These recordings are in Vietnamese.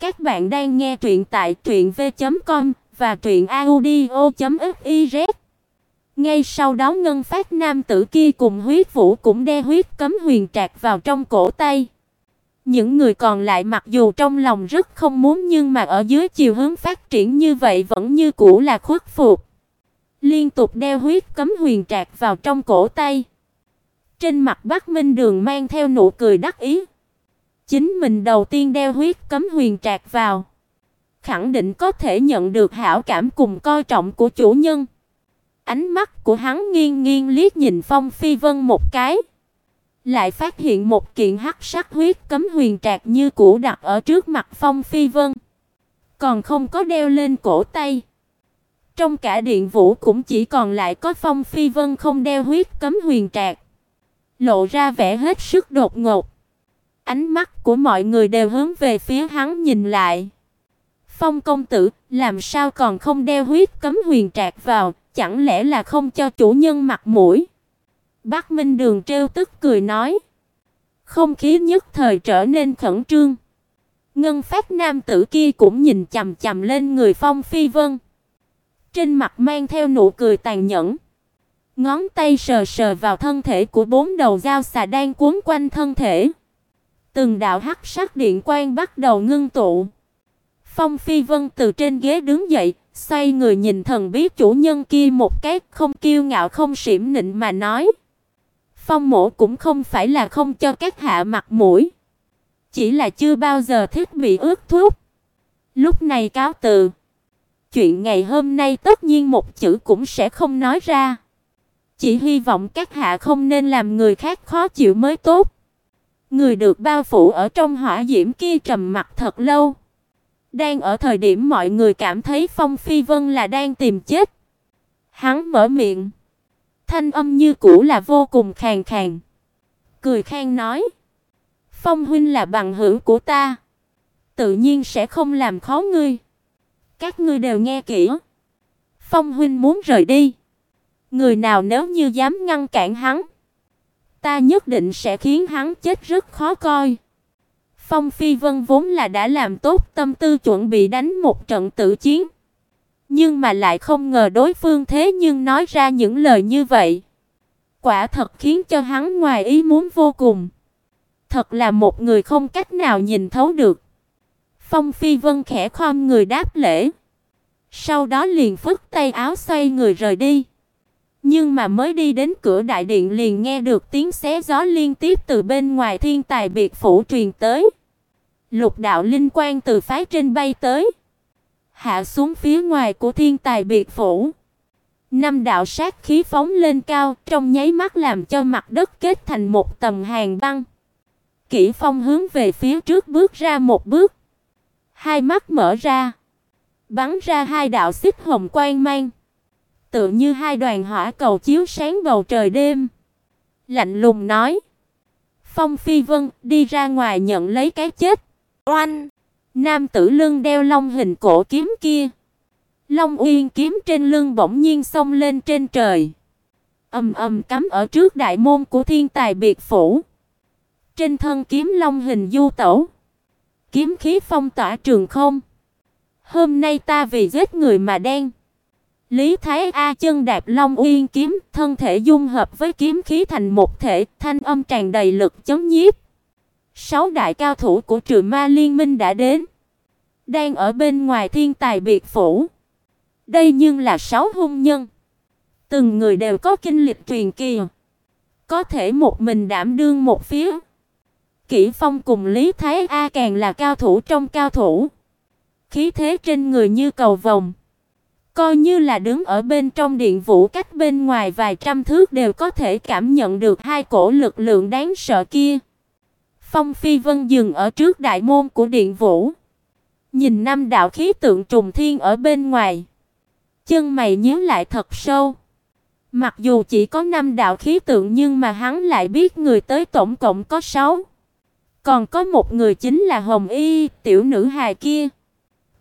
Các bạn đang nghe truyện tại truyệnv.com và truyệnaudio.fiz. Ngay sau đó ngân phát nam tử kia cùng huyết vũ cũng đe huyết cấm huyền trạc vào trong cổ tay. Những người còn lại mặc dù trong lòng rất không muốn nhưng mà ở dưới chiều hướng phát triển như vậy vẫn như cũ là khuất phục. Liên tục đeo huyết cấm huyền trạc vào trong cổ tay. Trên mặt Bắc Minh Đường mang theo nụ cười đắc ý. Chính mình đầu tiên đeo huyết cấm huyền trạc vào, khẳng định có thể nhận được hảo cảm cùng coi trọng của chủ nhân. Ánh mắt của hắn nghiêng nghiêng liếc nhìn Phong Phi Vân một cái, lại phát hiện một kiện hắc sắc huyết cấm huyền trạc như cũ đặt ở trước mặt Phong Phi Vân, còn không có đeo lên cổ tay. Trong cả điện vũ cũng chỉ còn lại có Phong Phi Vân không đeo huyết cấm huyền trạc, lộ ra vẻ hết sức đột ngột. Ánh mắt của mọi người đều hướng về phía hắn nhìn lại. Phong công tử, làm sao còn không đeo huyết cấm huyền trạc vào, chẳng lẽ là không cho chủ nhân mặt mũi? Bác Minh Đường trêu tức cười nói. Không khí nhất thời trở nên khẩn trương. Ngân phát nam tử kia cũng nhìn chằm chằm lên người Phong Phi Vân. Trên mặt mang theo nụ cười tàn nhẫn. Ngón tay sờ sờ vào thân thể của bốn đầu dao xà đang cuốn quanh thân thể. Từng đạo hắc sắc điện quang bắt đầu ngưng tụ. Phong Phi Vân từ trên ghế đứng dậy, xoay người nhìn thần bí chủ nhân kia một cái, không kiêu ngạo không xiểm nịnh mà nói: "Phong mộ cũng không phải là không cho các hạ mặt mũi, chỉ là chưa bao giờ thích bị ước thúc. Lúc này cáo từ. Chuyện ngày hôm nay tất nhiên một chữ cũng sẽ không nói ra. Chỉ hy vọng các hạ không nên làm người khác khó chịu mới tốt." Người được bao phủ ở trong hỏa diễm kia trầm mặt thật lâu. Đang ở thời điểm mọi người cảm thấy Phong Phi Vân là đang tìm chết. Hắn mở miệng. Thanh âm như cũ là vô cùng khàn khàn. Cười khan nói: "Phong huynh là bằng hữu của ta, tự nhiên sẽ không làm khó ngươi. Các ngươi đều nghe kỹ. Phong huynh muốn rời đi, người nào nếu như dám ngăn cản hắn, ta nhất định sẽ khiến hắn chết rất khó coi. Phong Phi Vân vốn là đã làm tốt tâm tư chuẩn bị đánh một trận tử chiến, nhưng mà lại không ngờ đối phương thế nhưng nói ra những lời như vậy. Quả thật khiến cho hắn ngoài ý muốn vô cùng. Thật là một người không cách nào nhìn thấu được. Phong Phi Vân khẽ khom người đáp lễ, sau đó liền phất tay áo xoay người rời đi. Nhưng mà mới đi đến cửa đại điện liền nghe được tiếng xé gió liên tiếp từ bên ngoài thiên tài biệt phủ truyền tới. Lục đạo linh quang từ phái trên bay tới, hạ xuống phía ngoài của thiên tài biệt phủ. Năm đạo sát khí phóng lên cao, trong nháy mắt làm cho mặt đất kết thành một tầng hàng băng. Kỷ Phong hướng về phía trước bước ra một bước, hai mắt mở ra, bắn ra hai đạo xích hồng quang mang tựa như hai đoàn hỏa cầu chiếu sáng bầu trời đêm. Lạnh lùng nói: "Phong Phi Vân, đi ra ngoài nhận lấy cái chết." Oanh! Nam tử lưng đeo long hình cổ kiếm kia, Long Uyên kiếm trên lưng bỗng nhiên xông lên trên trời. Ầm ầm cắm ở trước đại môn của Thiên Tài biệt phủ. Trên thân kiếm long hình du tẩu, kiếm khí phong tỏa trường không. Hôm nay ta vì giết người mà đen Lý Thái A chân đạp Long Uyên kiếm, thân thể dung hợp với kiếm khí thành một thể, thanh âm tràn đầy lực chấn nhiếp. Sáu đại cao thủ của Trừ Ma Liên Minh đã đến, đang ở bên ngoài Thiên Tài biệt phủ. Đây nhưng là sáu hung nhân, từng người đều có kinh lịch truyền kỳ, có thể một mình đảm đương một phía. Kỷ Phong cùng Lý Thái A càng là cao thủ trong cao thủ, khí thế trên người như cầu vồng Coi như là đứng ở bên trong điện vũ cách bên ngoài vài trăm thước đều có thể cảm nhận được hai cổ lực lượng đáng sợ kia. Phong Phi Vân dừng ở trước đại môn của điện vũ, nhìn năm đạo khí tượng trùng thiên ở bên ngoài. Chân mày nhíu lại thật sâu. Mặc dù chỉ có năm đạo khí tượng nhưng mà hắn lại biết người tới tổng cộng có 6. Còn có một người chính là Hồng Y, tiểu nữ hài kia.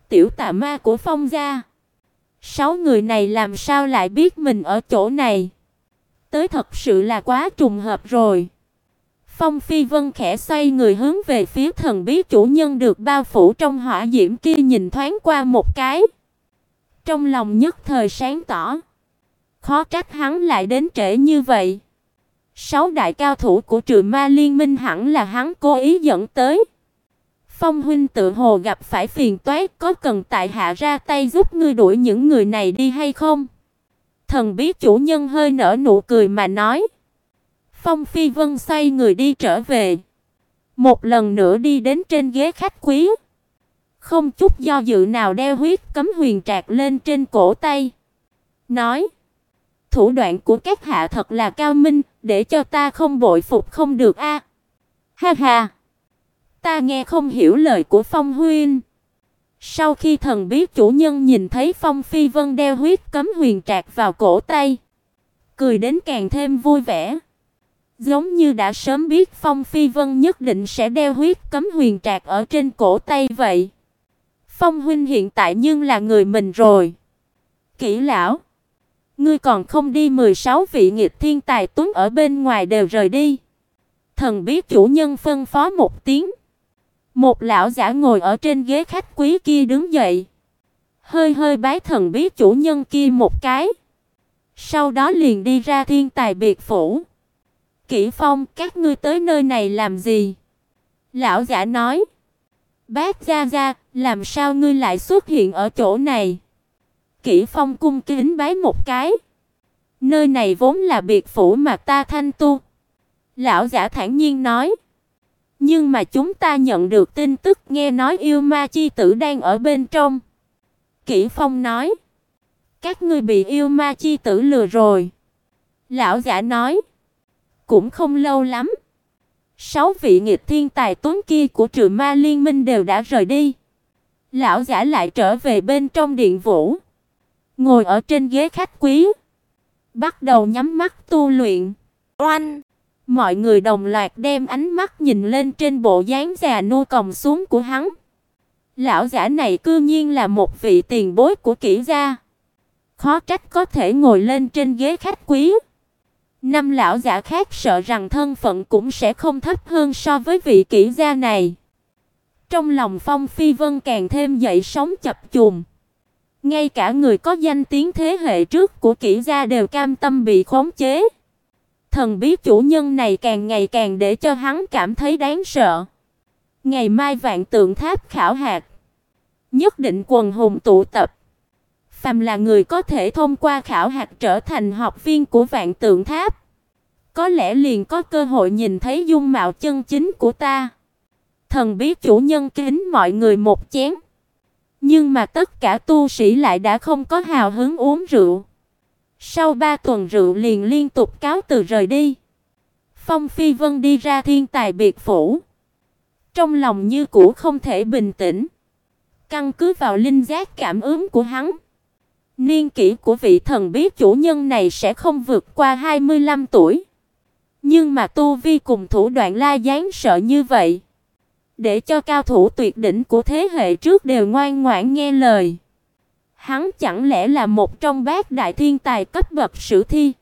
Tiểu tà ma của Phong gia. Sáu người này làm sao lại biết mình ở chỗ này? Tới thật sự là quá trùng hợp rồi. Phong Phi Vân khẽ xoay người hướng về phía thần bí chủ nhân được bao phủ trong hỏa diễm kia nhìn thoáng qua một cái. Trong lòng nhất thời sáng tỏ. Khó trách hắn lại đến trễ như vậy. Sáu đại cao thủ của Trừ Ma Liên Minh hẳn là hắn cố ý dẫn tới. Phong huynh tự hồ gặp phải phiền toái, có cần tại hạ ra tay giúp ngươi đuổi những người này đi hay không? Thần bí chủ nhân hơi nở nụ cười mà nói. Phong Phi Vân xoay người đi trở về. Một lần nữa đi đến trên ghế khách quý. Không chút do dự nào đeo huyết cấm huyền trạc lên trên cổ tay. Nói. Thủ đoạn của các hạ thật là cao minh, để cho ta không bội phục không được a. Ha ha. Ta nghe không hiểu lời của Phong huynh. Sau khi thần bí chủ nhân nhìn thấy Phong Phi Vân đeo huyết cấm huyền trạc vào cổ tay, cười đến càng thêm vui vẻ. Giống như đã sớm biết Phong Phi Vân nhất định sẽ đeo huyết cấm huyền trạc ở trên cổ tay vậy. Phong huynh hiện tại nhưng là người mình rồi. Kỹ lão, ngươi còn không đi 16 vị nghịch thiên tài tuấn ở bên ngoài đều rời đi. Thần bí chủ nhân phân phó một tiếng. Một lão giả ngồi ở trên ghế khách quý kia đứng dậy, hơi hơi bái thần bí chủ nhân kia một cái. Sau đó liền đi ra thiên tài biệt phủ. Kỷ Phong, các ngươi tới nơi này làm gì? Lão giả nói. Bác gia gia, làm sao ngươi lại xuất hiện ở chỗ này? Kỷ Phong cung kính bái một cái. Nơi này vốn là biệt phủ mà ta thanh tu. Lão giả thản nhiên nói. Nhưng mà chúng ta nhận được tin tức nghe nói yêu ma chi tử đang ở bên trong. Kỷ Phong nói. Các ngươi bị yêu ma chi tử lừa rồi. Lão giả nói. Cũng không lâu lắm. Sáu vị nghịch thiên tài tuấn kia của trừ ma liên minh đều đã rời đi. Lão giả lại trở về bên trong điện vũ. Ngồi ở trên ghế khách quý. Bắt đầu nhắm mắt tu luyện. Oanh! Mọi người đồng loạt đem ánh mắt nhìn lên trên bộ dáng già nua còng xuống của hắn. Lão giả này cư nhiên là một vị tiền bối của kỹ gia. Khó trách có thể ngồi lên trên ghế khách quý. Năm lão giả khác sợ rằng thân phận cũng sẽ không thấp hơn so với vị kỹ gia này. Trong lòng Phong Phi Vân càng thêm dậy sóng chập chùng. Ngay cả người có danh tiếng thế hệ trước của kỹ gia đều cam tâm bị khống chế. Thần bí chủ nhân này càng ngày càng để cho hắn cảm thấy đáng sợ. Ngày mai vạn tượng tháp khảo hạt. Nhất định quần hùng tụ tập. Phàm là người có thể thông qua khảo hạt trở thành học viên của vạn tượng tháp. Có lẽ liền có cơ hội nhìn thấy dung mạo chân chính của ta. Thần bí chủ nhân kính mọi người một chén. Nhưng mà tất cả tu sĩ lại đã không có hào hứng uống rượu. Sau ba tuần rượu liền liên tục cáo từ rời đi. Phong Phi Vân đi ra thiên tài biệt phủ. Trong lòng như cũ không thể bình tĩnh. Căn cứ vào linh giác cảm ứng của hắn. Niên kỷ của vị thần bí chủ nhân này sẽ không vượt qua 25 tuổi. Nhưng mà tu vi cùng thủ đoạn la gián sợ như vậy. Để cho cao thủ tuyệt đỉnh của thế hệ trước đều ngoan ngoãn nghe lời. Hắn chẳng lẽ là một trong bát đại thiên tài cấp bậc sử thi?